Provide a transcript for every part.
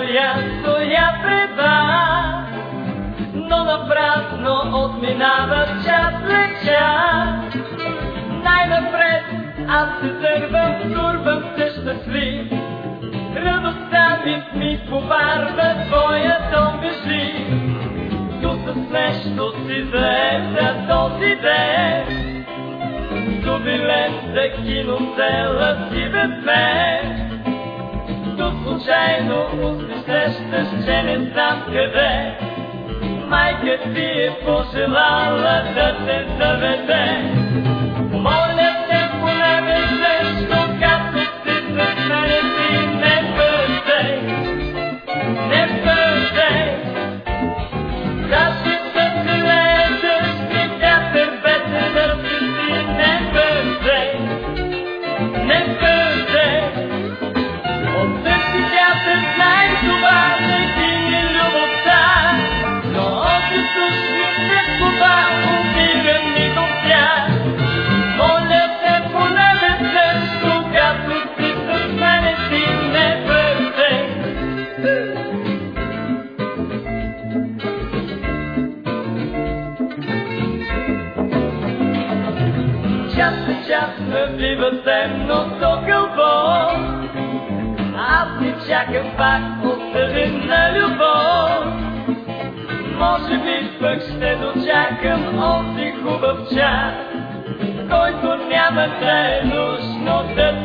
стоя, стоя пред вас, но напразно отминава час след час. Най-напред аз се тръгвам, турбам се щастлив, радостта ми ми поварва, твоя дом бежи. Ту с нещо си заета този ден, до билет за кинозела си без мен. Случайно усещаш, че не знам къде, майка ти е пожелала да те заведе. Навива темното кълбо, аз ти чакам пак на любов. Може би пък ще дочакам онзи хубав час, който няма да е нужно да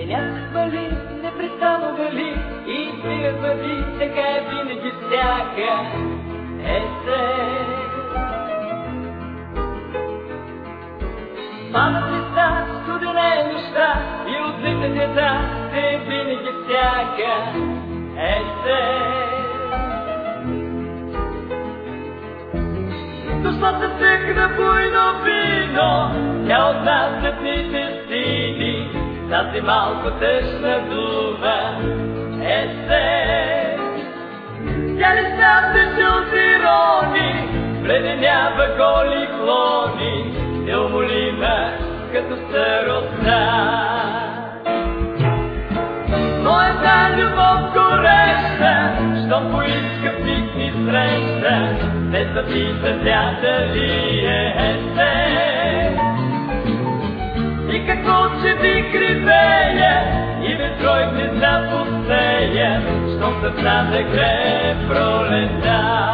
Денят вали, непрестанно вали и снегът вали, така е винаги всяка есен. Падат листа, студена е нощта и от лететета е винаги всяка есен. Душата тъкна буйно вино, тя от нас дните сини, тази малко тъжна дума е се. Тя не се жълти рони, бледенява голи клони, неумолима като съротна. Моята любов гореща, що поиска пик ми среща, без да пита тя дали е се. И какво че ви кривея, и ветройте запустея, що сърца да грее пролета.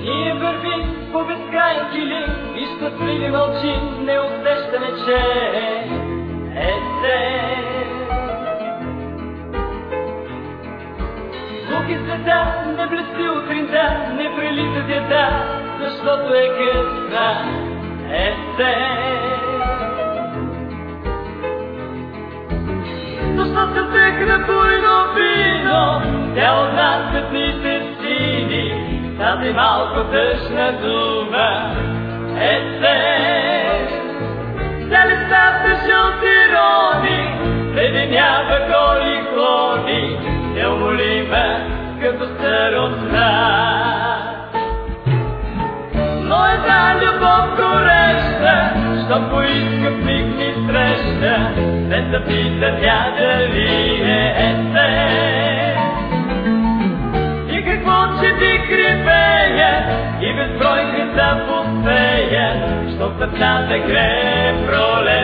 Ние вървим по безкрайен килим и щастливи мълчим, не усещаме, че Света, не блести утринта, не прилита дета, защото е късна е се. Защо се тъкна буйно вино, Тя от нас светлите сини, тази малко тъжна дума е се. За листата жълти роди, леденява голи клони, като старота. Една любов гореща, що поиска миг ни среща, без да пита тя дали е есе. И какво че ти кривея, и безброй да пустея, що в сърцата гре пролета,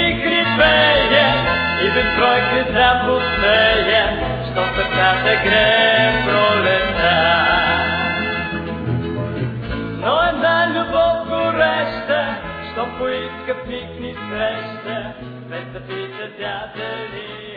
би хрипея и безброй криза пустея, що сърцата гре пролета. Но една любов гореща, що поиска в миг ни среща, без да пита тя дали